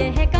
yeah,